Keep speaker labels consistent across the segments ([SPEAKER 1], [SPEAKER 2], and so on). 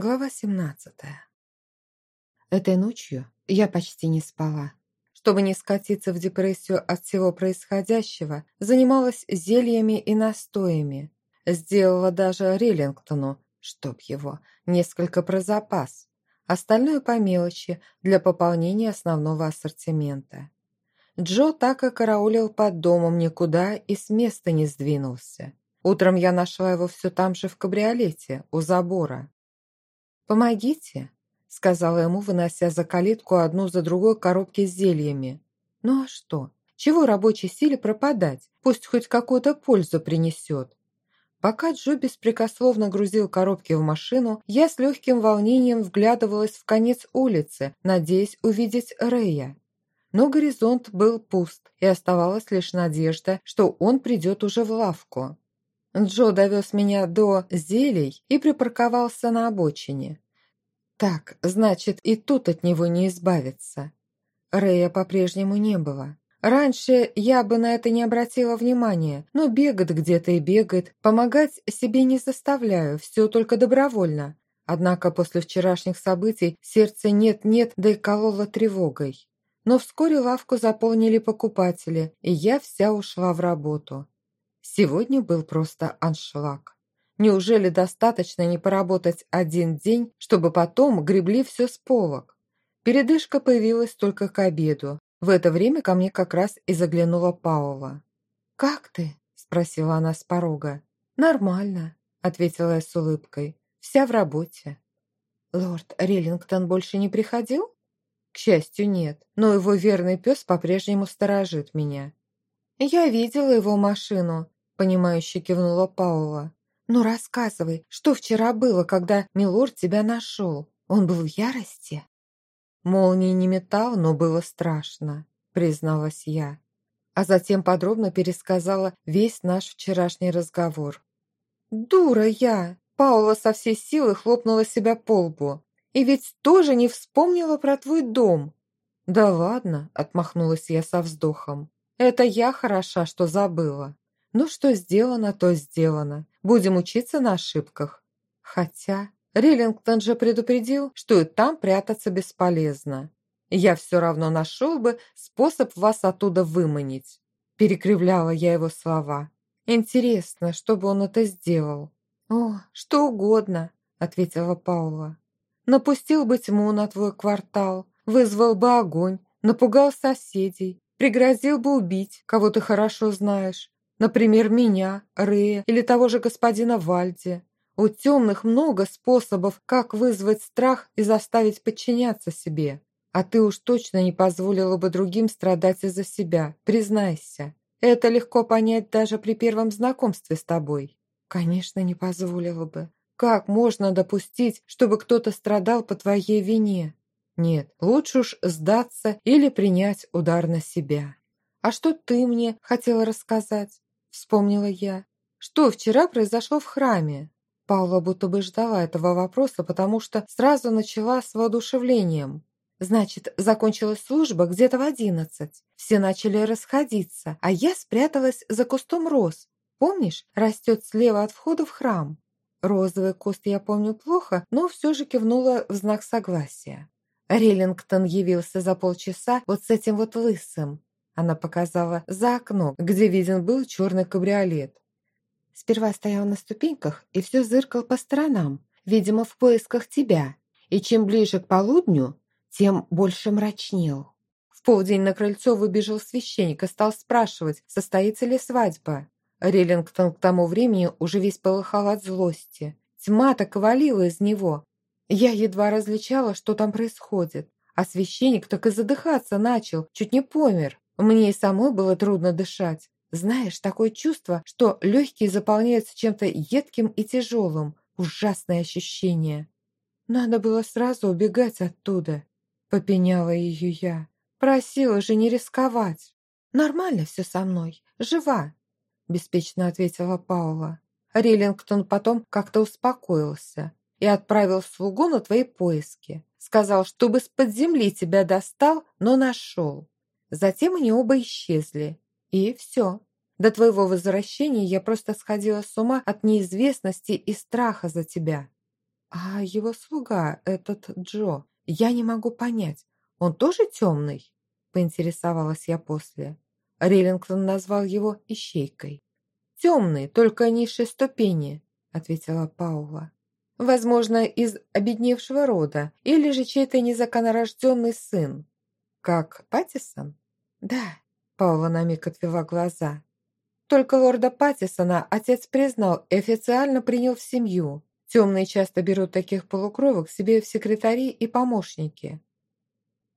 [SPEAKER 1] Глава 17 Этой ночью я почти не спала. Чтобы не скатиться в депрессию от всего происходящего, занималась зельями и настоями. Сделала даже Риллингтону, чтоб его, несколько про запас. Остальное по мелочи для пополнения основного ассортимента. Джо так и караулил под домом никуда и с места не сдвинулся. Утром я нашла его все там же в кабриолете, у забора. «Помогите», — сказала ему, вынося за калитку одну за другой коробки с зельями. «Ну а что? Чего рабочей силе пропадать? Пусть хоть какую-то пользу принесет». Пока Джо беспрекословно грузил коробки в машину, я с легким волнением вглядывалась в конец улицы, надеясь увидеть Рэя. Но горизонт был пуст, и оставалась лишь надежда, что он придет уже в лавку. Джо довез меня до зелий и припарковался на обочине. Так, значит, и тут от него не избавиться. Рэя по-прежнему не было. Раньше я бы на это не обратила внимания, но бегает где-то и бегает, помогать себе не заставляю, все только добровольно. Однако после вчерашних событий сердце нет-нет, да и кололо тревогой. Но вскоре лавку заполнили покупатели, и я вся ушла в работу. Сегодня был просто аншлаг. Неужели достаточно не поработать один день, чтобы потом гребли все с полок? Передышка появилась только к обеду. В это время ко мне как раз и заглянула Паула. «Как ты?» – спросила она с порога. «Нормально», – ответила я с улыбкой. «Вся в работе». «Лорд Риллингтон больше не приходил?» «К счастью, нет, но его верный пес по-прежнему сторожит меня». «Я видела его машину понимающе кивнула Паула. «Ну рассказывай, что вчера было, когда Милорд тебя нашел? Он был в ярости?» Молнии не метал, но было страшно, призналась я. А затем подробно пересказала весь наш вчерашний разговор. «Дура я!» Паула со всей силы хлопнула себя по лбу. «И ведь тоже не вспомнила про твой дом!» «Да ладно!» – отмахнулась я со вздохом. «Это я хороша, что забыла. Ну, что сделано, то сделано. Будем учиться на ошибках. Хотя Риллингтон же предупредил, что и там прятаться бесполезно. Я все равно нашел бы способ вас оттуда выманить. Перекривляла я его слова. Интересно, чтобы он это сделал. О, что угодно, ответила Паула. Напустил бы тьму на твой квартал, вызвал бы огонь, напугал соседей, пригрозил бы убить, кого ты хорошо знаешь, Например, меня, Рея или того же господина Вальди. У темных много способов, как вызвать страх и заставить подчиняться себе. А ты уж точно не позволила бы другим страдать из-за себя, признайся. Это легко понять даже при первом знакомстве с тобой. Конечно, не позволила бы. Как можно допустить, чтобы кто-то страдал по твоей вине? Нет, лучше уж сдаться или принять удар на себя. А что ты мне хотела рассказать? Вспомнила я. Что вчера произошло в храме? Паула будто бы ждала этого вопроса, потому что сразу начала с воодушевлением. Значит, закончилась служба где-то в одиннадцать. Все начали расходиться, а я спряталась за кустом роз. Помнишь, растет слева от входа в храм? Розовый куст я помню плохо, но все же кивнула в знак согласия. Риллингтон явился за полчаса вот с этим вот лысым. Она показала за окно, где виден был черный кабриолет. Сперва стоял на ступеньках и все зыркал по сторонам, видимо, в поисках тебя. И чем ближе к полудню, тем больше мрачнел. В полдень на крыльцо выбежал священник и стал спрашивать, состоится ли свадьба. Риллингтон к тому времени уже весь полыхал от злости. Тьма так валила из него. Я едва различала, что там происходит. А священник так и задыхаться начал, чуть не помер. Мне и самой было трудно дышать. Знаешь, такое чувство, что легкие заполняются чем-то едким и тяжелым. Ужасное ощущение. Надо было сразу убегать оттуда. Попеняла ее я. Просила же не рисковать. Нормально все со мной. Жива. Беспечно ответила Паула. Риллингтон потом как-то успокоился и отправил слугу на твои поиски. Сказал, чтобы с-под земли тебя достал, но нашел. Затем они оба исчезли. И все. До твоего возвращения я просто сходила с ума от неизвестности и страха за тебя. А его слуга, этот Джо, я не могу понять, он тоже темный? Поинтересовалась я после. Риллингтон назвал его ищейкой. «Темный, только низшей ступени», — ответила Паула. «Возможно, из обедневшего рода, или же чей-то незаконорожденный сын. Как Паттисон?» «Да», — Паула на миг отвела глаза. «Только лорда Паттисона отец признал и официально принял в семью. Темные часто берут таких полукровок себе в секретари и помощники».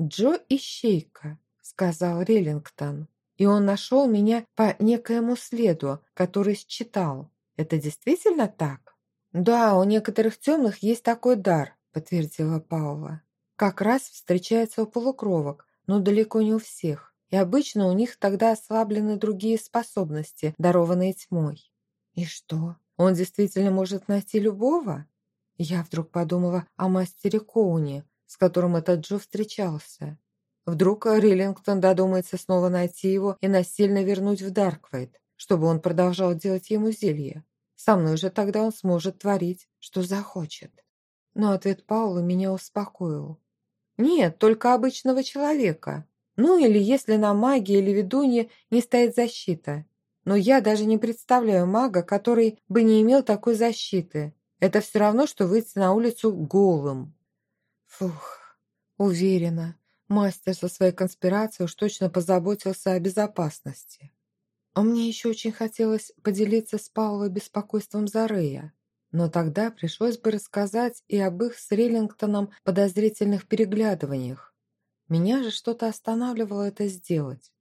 [SPEAKER 1] «Джо – ищейка», – сказал Риллингтон и он нашел меня по некоему следу, который считал. Это действительно так? Да, у некоторых темных есть такой дар, подтвердила Паула. Как раз встречается у полукровок, но далеко не у всех. И обычно у них тогда ослаблены другие способности, дарованные тьмой. И что, он действительно может найти любого? Я вдруг подумала о мастере Коуне, с которым этот Джо встречался. Вдруг Риллингтон додумается снова найти его и насильно вернуть в Дарквейт, чтобы он продолжал делать ему зелье. Со мной же тогда он сможет творить, что захочет. Но ответ Паула меня успокоил. Нет, только обычного человека. Ну или если на маге или ведунье не стоит защита. Но я даже не представляю мага, который бы не имел такой защиты. Это все равно, что выйти на улицу голым. Фух, уверена, Мастер со своей конспирацией уж точно позаботился о безопасности. А мне еще очень хотелось поделиться с Паулой беспокойством за Рея. Но тогда пришлось бы рассказать и об их с Риллингтоном подозрительных переглядываниях. Меня же что-то останавливало это сделать.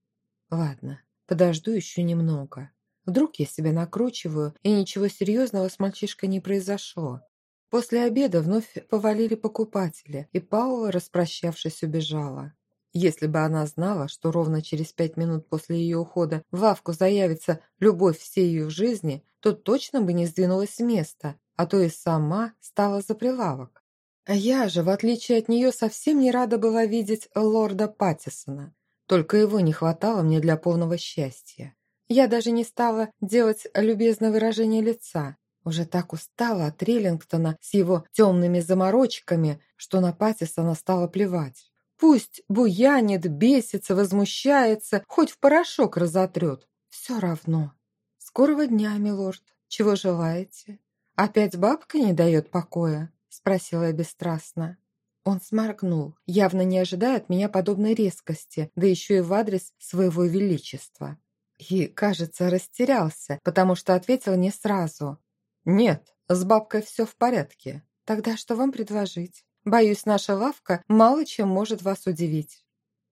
[SPEAKER 1] Ладно, подожду еще немного. Вдруг я себя накручиваю, и ничего серьезного с мальчишкой не произошло. После обеда вновь повалили покупатели, и Паула, распрощавшись, убежала. Если бы она знала, что ровно через пять минут после ее ухода в лавку заявится любовь всей ее жизни, то точно бы не сдвинулась с места, а то и сама стала за прилавок. А я же, в отличие от нее, совсем не рада была видеть лорда Паттисона. Только его не хватало мне для полного счастья. Я даже не стала делать любезное выражение лица, уже так устала от Риллингтона с его темными заморочками, что на Паттисона стала плевать. Пусть буянит, бесится, возмущается, хоть в порошок разотрет. Все равно. Скорого дня, милорд. Чего желаете? Опять бабка не дает покоя? Спросила я бесстрастно. Он сморгнул, явно не ожидая от меня подобной резкости, да еще и в адрес своего величества. И, кажется, растерялся, потому что ответил не сразу. «Нет, с бабкой все в порядке. Тогда что вам предложить? Боюсь, наша лавка мало чем может вас удивить».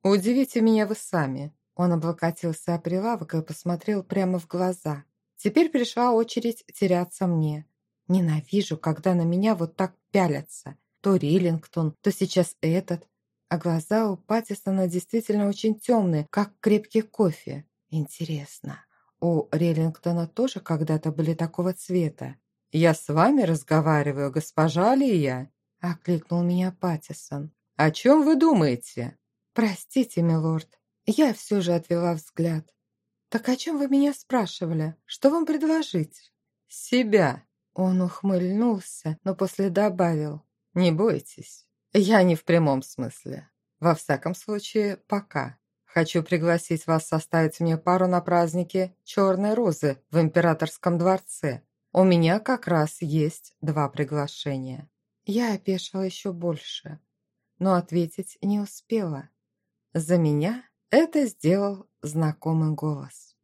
[SPEAKER 1] «Удивите меня вы сами». Он облокотился о прилавок и посмотрел прямо в глаза. Теперь пришла очередь теряться мне. Ненавижу, когда на меня вот так пялятся. То Риллингтон, то сейчас этот. А глаза у Паттисона действительно очень темные, как крепкий кофе. Интересно, у Риллингтона тоже когда-то были такого цвета? «Я с вами разговариваю, госпожа Лия», – окликнул меня Паттисон. «О чем вы думаете?» «Простите, милорд, я все же отвела взгляд. Так о чем вы меня спрашивали? Что вам предложить?» «Себя», – он ухмыльнулся, но после добавил. «Не бойтесь, я не в прямом смысле. Во всяком случае, пока. Хочу пригласить вас составить мне пару на празднике черной розы в императорском дворце. У меня как раз есть два приглашения. Я опешила еще больше, но ответить не успела. За меня это сделал знакомый голос.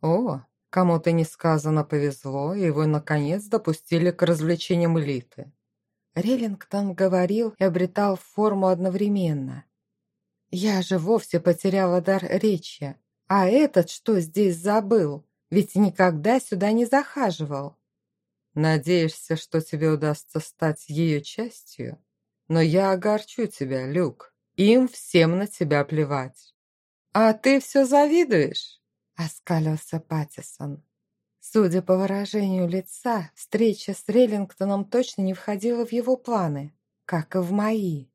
[SPEAKER 1] «О, кому-то несказанно повезло, и вы, наконец, допустили к развлечениям элиты». Реллингтон говорил и обретал форму одновременно. «Я же вовсе потеряла дар речи. А этот что здесь забыл?» ведь никогда сюда не захаживал. Надеешься, что тебе удастся стать ее частью? Но я огорчу тебя, Люк. Им всем на тебя плевать. А ты все завидуешь? Оскалился Паттисон. Судя по выражению лица, встреча с Реллингтоном точно не входила в его планы, как и в мои.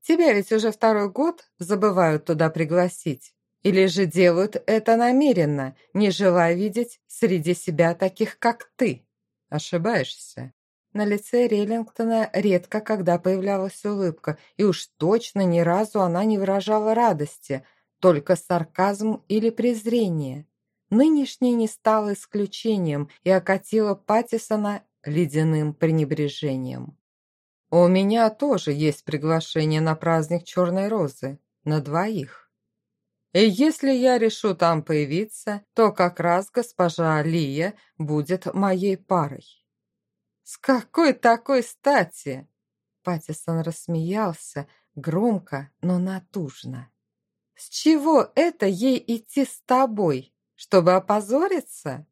[SPEAKER 1] Тебя ведь уже второй год забывают туда пригласить. Или же делают это намеренно, не желая видеть среди себя таких, как ты? Ошибаешься. На лице Реллингтона редко когда появлялась улыбка, и уж точно ни разу она не выражала радости, только сарказм или презрение. Нынешнее не стало исключением и окатило Паттисона ледяным пренебрежением. «У меня тоже есть приглашение на праздник Черной Розы. На двоих. И если я решу там появиться, то как раз госпожа Лия будет моей парой». «С какой такой стати?» Паттисон рассмеялся, громко, но натужно. «С чего это ей идти с тобой? Чтобы опозориться?»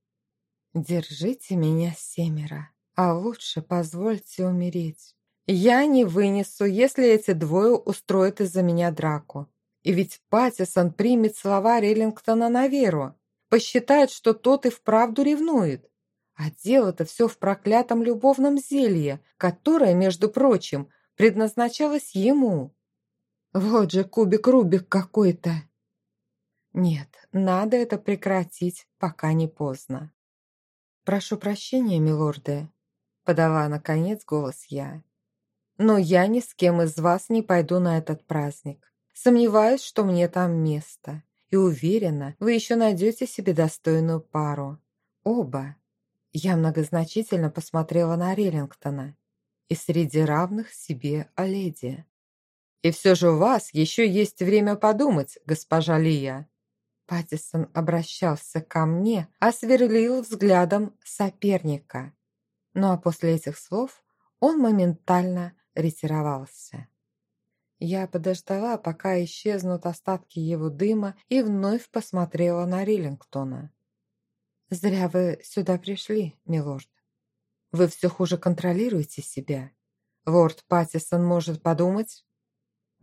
[SPEAKER 1] «Держите меня семеро, а лучше позвольте умереть. Я не вынесу, если эти двое устроят из-за меня драку. И ведь Паттисон примет слова Реллингтона на веру, посчитает, что тот и вправду ревнует. А дело-то все в проклятом любовном зелье, которое, между прочим, предназначалось ему. Вот же кубик Рубик какой-то. Нет, надо это прекратить, пока не поздно. «Прошу прощения, милорды», — подала наконец голос я. «Но я ни с кем из вас не пойду на этот праздник. Сомневаюсь, что мне там место. И уверена, вы еще найдете себе достойную пару. Оба я многозначительно посмотрела на Реллингтона. И среди равных себе о леди. «И все же у вас еще есть время подумать, госпожа Лия». Паттисон обращался ко мне, а сверлил взглядом соперника. Ну а после этих слов он моментально ретировался. Я подождала, пока исчезнут остатки его дыма, и вновь посмотрела на Риллингтона. «Зря вы сюда пришли, милорд. Вы все хуже контролируете себя. Лорд Паттисон может подумать...»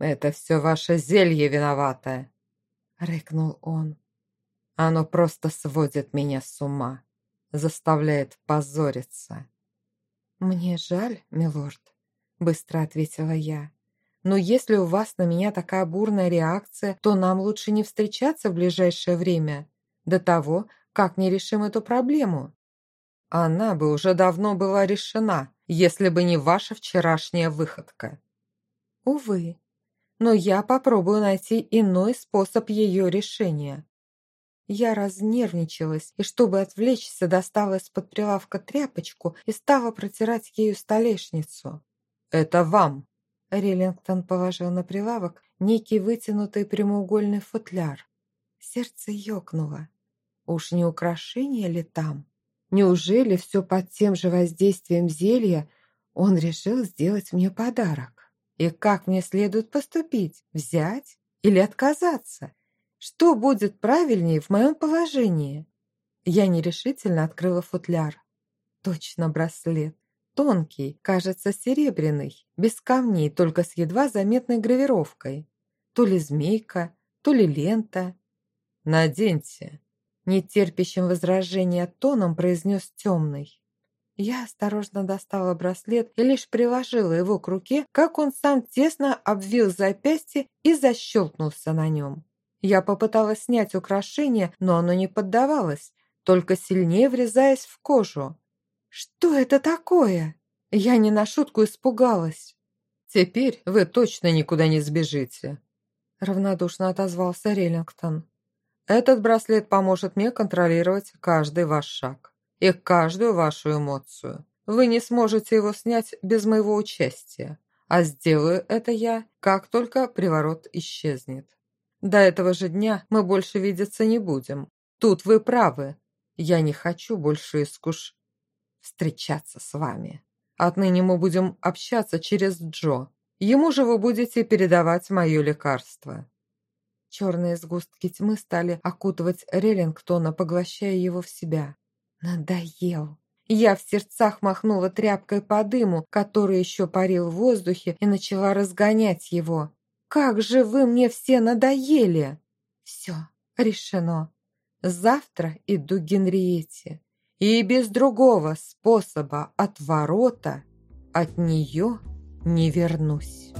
[SPEAKER 1] «Это все ваше зелье виноватое», — рыкнул он. «Оно просто сводит меня с ума, заставляет позориться». «Мне жаль, милорд», — быстро ответила я. «Но если у вас на меня такая бурная реакция, то нам лучше не встречаться в ближайшее время, до того, как не решим эту проблему? Она бы уже давно была решена, если бы не ваша вчерашняя выходка. Увы, но я попробую найти иной способ ее решения. Я разнервничалась и, чтобы отвлечься, достала из-под прилавка тряпочку и стала протирать ею столешницу. «Это вам!» Риллингтон положил на прилавок некий вытянутый прямоугольный футляр. Сердце ёкнуло. Уж не украшение ли там? Неужели все под тем же воздействием зелья он решил сделать мне подарок? И как мне следует поступить? Взять или отказаться? Что будет правильнее в моем положении? Я нерешительно открыла футляр. Точно браслет. Тонкий, кажется, серебряный, без камней, только с едва заметной гравировкой. То ли змейка, то ли лента. «Наденьте», нетерпящим возражения тоном произнес темный. Я осторожно достала браслет и лишь приложила его к руке, как он сам тесно обвил запястье и защелкнулся на нем. Я попыталась снять украшение, но оно не поддавалось, только сильнее врезаясь в кожу. «Что это такое?» Я не на шутку испугалась. «Теперь вы точно никуда не сбежите», равнодушно отозвался Реллингтон. Этот браслет поможет мне контролировать каждый ваш шаг и каждую вашу эмоцию. Вы не сможете его снять без моего участия, а сделаю это я, как только приворот исчезнет. До этого же дня мы больше видеться не будем. Тут вы правы. Я не хочу больше искуш... встречаться с вами. Отныне мы будем общаться через Джо. Ему же вы будете передавать мое лекарство. Черные сгустки тьмы стали окутывать Реллингтона, поглощая его в себя. Надоел. Я в сердцах махнула тряпкой по дыму, который еще парил в воздухе, и начала разгонять его. «Как же вы мне все надоели!» «Все, решено. Завтра иду к Генриете. И без другого способа отворота от нее не вернусь».